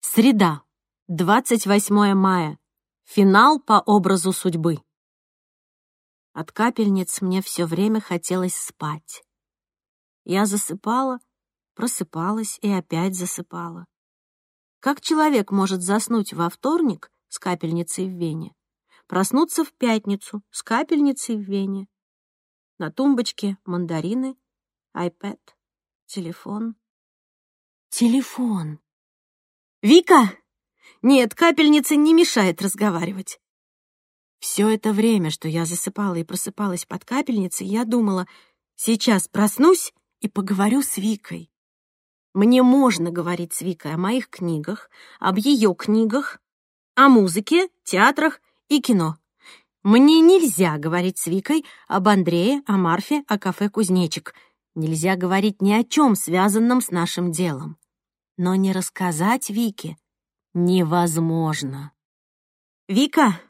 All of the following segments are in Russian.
Среда, 28 мая. Финал по образу судьбы. От капельниц мне все время хотелось спать. Я засыпала, просыпалась и опять засыпала. Как человек может заснуть во вторник с капельницей в вене, проснуться в пятницу с капельницей в вене? На тумбочке мандарины, iPad, телефон. Телефон. «Вика!» «Нет, капельница не мешает разговаривать». Все это время, что я засыпала и просыпалась под капельницей, я думала, сейчас проснусь и поговорю с Викой. Мне можно говорить с Викой о моих книгах, об ее книгах, о музыке, театрах и кино. Мне нельзя говорить с Викой об Андрее, о Марфе, о кафе «Кузнечик». Нельзя говорить ни о чем, связанном с нашим делом. Но не рассказать Вике невозможно. «Вика,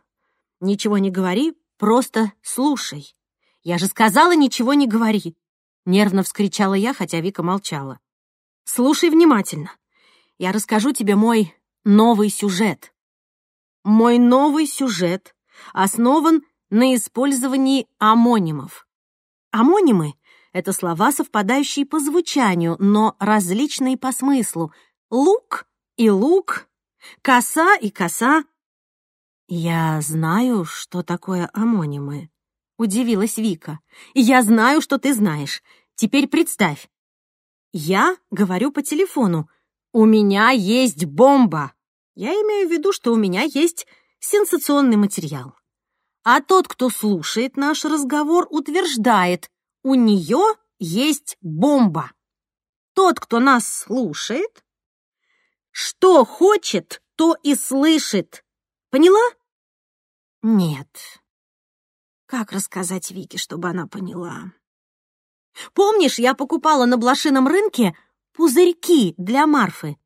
ничего не говори, просто слушай. Я же сказала, ничего не говори!» Нервно вскричала я, хотя Вика молчала. «Слушай внимательно. Я расскажу тебе мой новый сюжет. Мой новый сюжет основан на использовании амонимов. Амонимы — это слова, совпадающие по звучанию, но различные по смыслу. Лук и лук Коса и коса. Я знаю, что такое амонимы, удивилась Вика. Я знаю, что ты знаешь. Теперь представь. Я говорю по телефону. У меня есть бомба. Я имею в виду, что у меня есть сенсационный материал. А тот, кто слушает наш разговор, утверждает, у нее есть бомба. Тот, кто нас слушает, что хочет, то и слышит. Поняла? Нет. Как рассказать Вике, чтобы она поняла? Помнишь, я покупала на блошином рынке пузырьки для Марфы?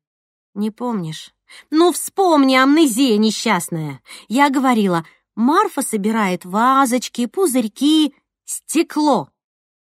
Не помнишь? Ну, вспомни, амнезия несчастная. Я говорила, Марфа собирает вазочки, пузырьки, стекло.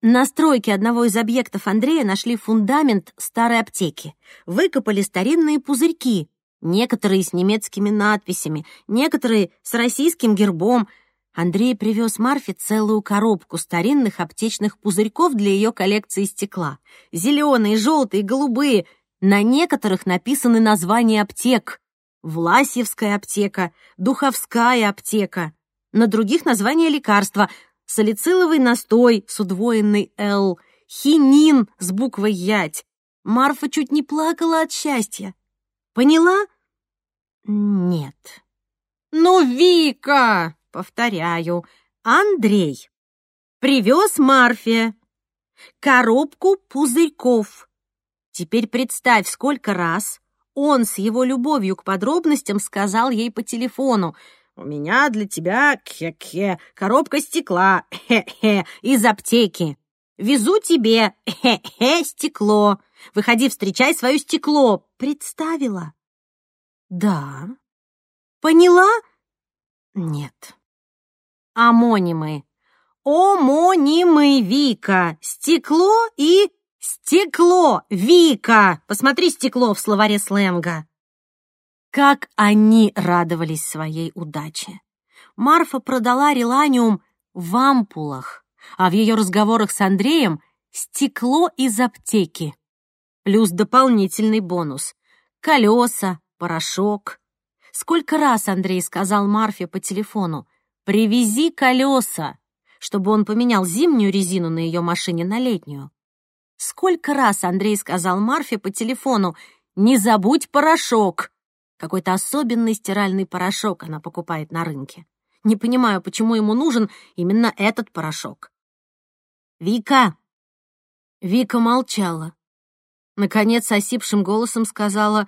На стройке одного из объектов Андрея нашли фундамент старой аптеки. Выкопали старинные пузырьки, некоторые с немецкими надписями, некоторые с российским гербом. Андрей привез Марфе целую коробку старинных аптечных пузырьков для ее коллекции стекла. Зеленые, желтые, голубые. На некоторых написаны названия аптек. Власьевская аптека, Духовская аптека. На других названия лекарства — салициловый настой с удвоенной «Л», хинин с буквой «Ять». Марфа чуть не плакала от счастья. Поняла? Нет. Ну, Вика, повторяю, Андрей привез Марфе коробку пузырьков. Теперь представь, сколько раз он с его любовью к подробностям сказал ей по телефону — у меня для тебя хе-хе, коробка стекла хе-хе, из аптеки. Везу тебе хе-хе стекло. Выходи, встречай свое стекло. Представила? Да. Поняла? Нет. Амонимы. Омонимы, Вика. Стекло и стекло, Вика. Посмотри стекло в словаре сленга. Как они радовались своей удаче! Марфа продала реланиум в ампулах, а в ее разговорах с Андреем стекло из аптеки. Плюс дополнительный бонус — колеса, порошок. Сколько раз Андрей сказал Марфе по телефону «Привези колеса», чтобы он поменял зимнюю резину на ее машине на летнюю. Сколько раз Андрей сказал Марфе по телефону «Не забудь порошок», какой-то особенный стиральный порошок она покупает на рынке. Не понимаю, почему ему нужен именно этот порошок. «Вика!» Вика молчала. Наконец, осипшим голосом сказала,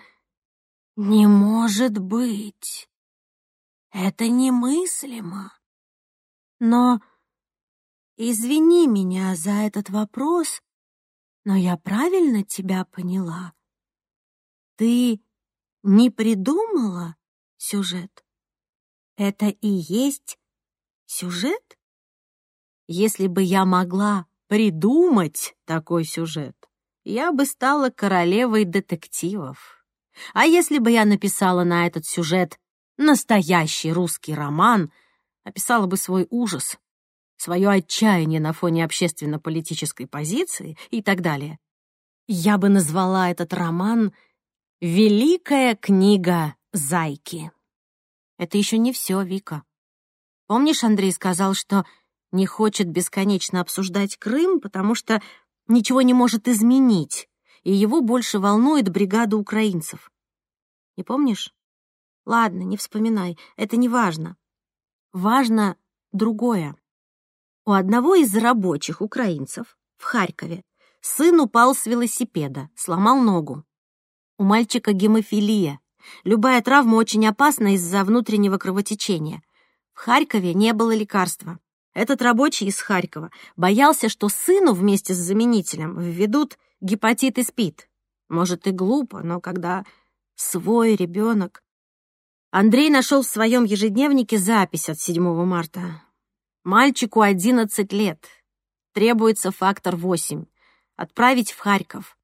«Не может быть! Это немыслимо! Но извини меня за этот вопрос, но я правильно тебя поняла? Ты не придумала сюжет? Это и есть сюжет? Если бы я могла придумать такой сюжет, я бы стала королевой детективов. А если бы я написала на этот сюжет настоящий русский роман, описала бы свой ужас, свое отчаяние на фоне общественно-политической позиции и так далее, я бы назвала этот роман «Великая книга Зайки». Это еще не все, Вика. Помнишь, Андрей сказал, что не хочет бесконечно обсуждать Крым, потому что ничего не может изменить, и его больше волнует бригада украинцев. Не помнишь? Ладно, не вспоминай, это не важно. Важно другое. У одного из рабочих украинцев в Харькове сын упал с велосипеда, сломал ногу. У мальчика гемофилия. Любая травма очень опасна из-за внутреннего кровотечения. В Харькове не было лекарства. Этот рабочий из Харькова боялся, что сыну вместе с заменителем введут гепатит и спид. Может, и глупо, но когда свой ребенок... Андрей нашел в своем ежедневнике запись от 7 марта. Мальчику 11 лет. Требуется фактор 8. Отправить в Харьков.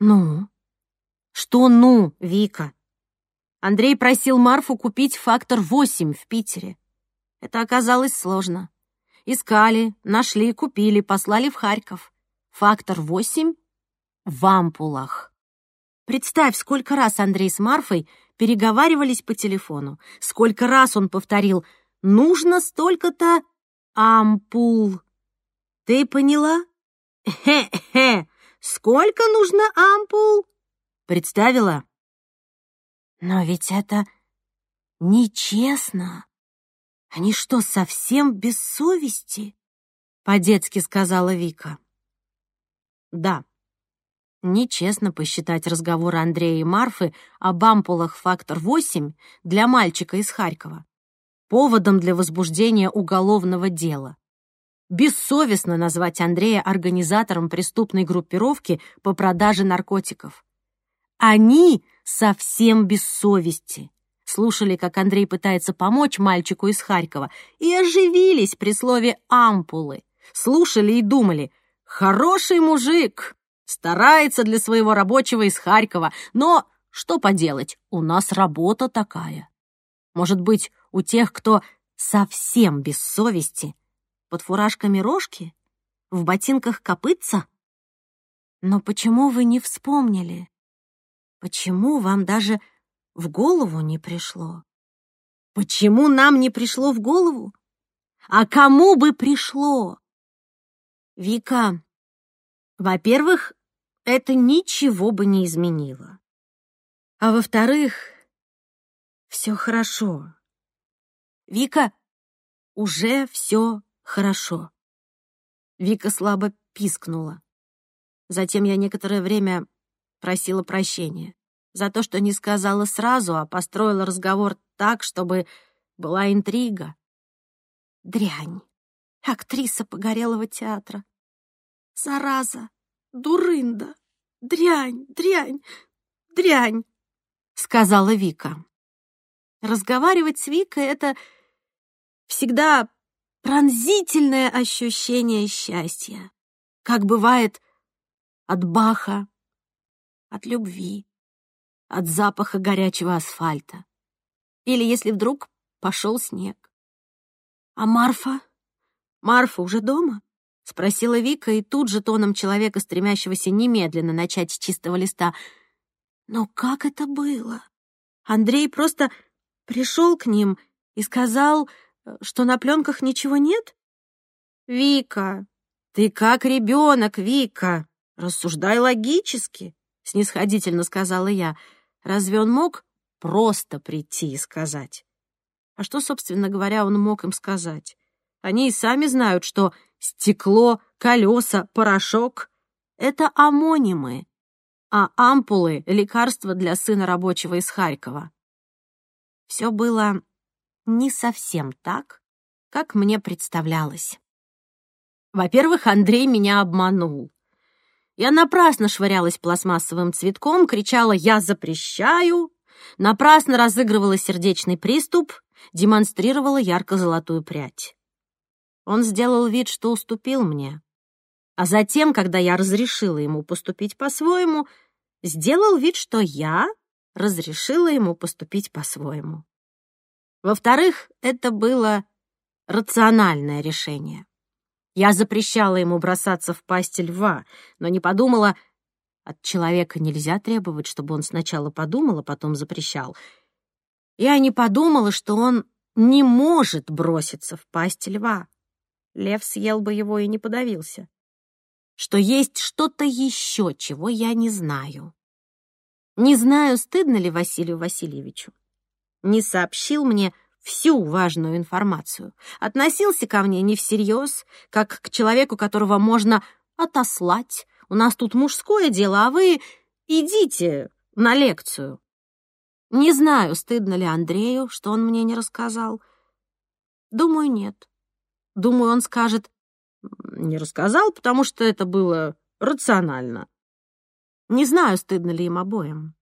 Ну? Что ну, Вика? Андрей просил Марфу купить фактор 8 в Питере. Это оказалось сложно. Искали, нашли, купили, послали в Харьков. Фактор 8 в ампулах. Представь, сколько раз Андрей с Марфой переговаривались по телефону. Сколько раз он повторил «нужно столько-то ампул». Ты поняла? Хе-хе, сколько нужно ампул? Представила? Но ведь это нечестно. «Они что, совсем без совести?» — по-детски сказала Вика. «Да, нечестно посчитать разговоры Андрея и Марфы об ампулах «Фактор 8» для мальчика из Харькова поводом для возбуждения уголовного дела. Бессовестно назвать Андрея организатором преступной группировки по продаже наркотиков. Они совсем без совести слушали, как Андрей пытается помочь мальчику из Харькова, и оживились при слове «ампулы». Слушали и думали «хороший мужик, старается для своего рабочего из Харькова, но что поделать, у нас работа такая». Может быть, у тех, кто совсем без совести, под фуражками рожки, в ботинках копытца? Но почему вы не вспомнили? Почему вам даже в голову не пришло. Почему нам не пришло в голову? А кому бы пришло? Вика, во-первых, это ничего бы не изменило. А во-вторых, все хорошо. Вика, уже все хорошо. Вика слабо пискнула. Затем я некоторое время просила прощения за то, что не сказала сразу, а построила разговор так, чтобы была интрига. Дрянь. Актриса погорелого театра. Зараза. Дурында. Дрянь, дрянь, дрянь, сказала Вика. Разговаривать с Викой — это всегда пронзительное ощущение счастья, как бывает от Баха, от любви от запаха горячего асфальта. Или если вдруг пошел снег. «А Марфа? Марфа уже дома?» — спросила Вика, и тут же тоном человека, стремящегося немедленно начать с чистого листа. «Но как это было? Андрей просто пришел к ним и сказал, что на пленках ничего нет?» «Вика, ты как ребенок, Вика, рассуждай логически», — снисходительно сказала я. Разве он мог просто прийти и сказать? А что, собственно говоря, он мог им сказать? Они и сами знают, что стекло, колеса, порошок — это амонимы, а ампулы — лекарства для сына рабочего из Харькова. Все было не совсем так, как мне представлялось. Во-первых, Андрей меня обманул. Я напрасно швырялась пластмассовым цветком, кричала «Я запрещаю!», напрасно разыгрывала сердечный приступ, демонстрировала ярко-золотую прядь. Он сделал вид, что уступил мне. А затем, когда я разрешила ему поступить по-своему, сделал вид, что я разрешила ему поступить по-своему. Во-вторых, это было рациональное решение. Я запрещала ему бросаться в пасть льва, но не подумала, от человека нельзя требовать, чтобы он сначала подумал, а потом запрещал. Я не подумала, что он не может броситься в пасть льва. Лев съел бы его и не подавился. Что есть что-то еще, чего я не знаю. Не знаю, стыдно ли Василию Васильевичу. Не сообщил мне всю важную информацию. Относился ко мне не всерьез, как к человеку, которого можно отослать. У нас тут мужское дело, а вы идите на лекцию. Не знаю, стыдно ли Андрею, что он мне не рассказал. Думаю, нет. Думаю, он скажет, не рассказал, потому что это было рационально. Не знаю, стыдно ли им обоим.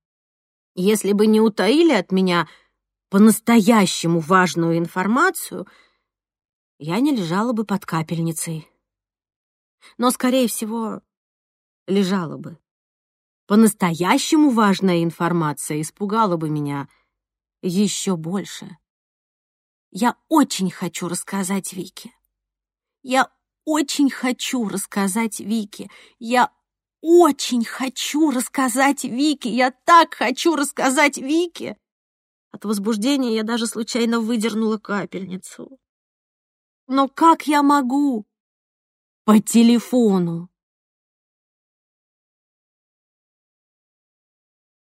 Если бы не утаили от меня по-настоящему важную информацию, я не лежала бы под капельницей. Но, скорее всего, лежала бы. По-настоящему важная информация испугала бы меня еще больше. Я очень хочу рассказать Вике. Я очень хочу рассказать Вике. Я очень хочу рассказать Вике. Я так хочу рассказать Вике. От возбуждения я даже случайно выдернула капельницу. Но как я могу? По телефону.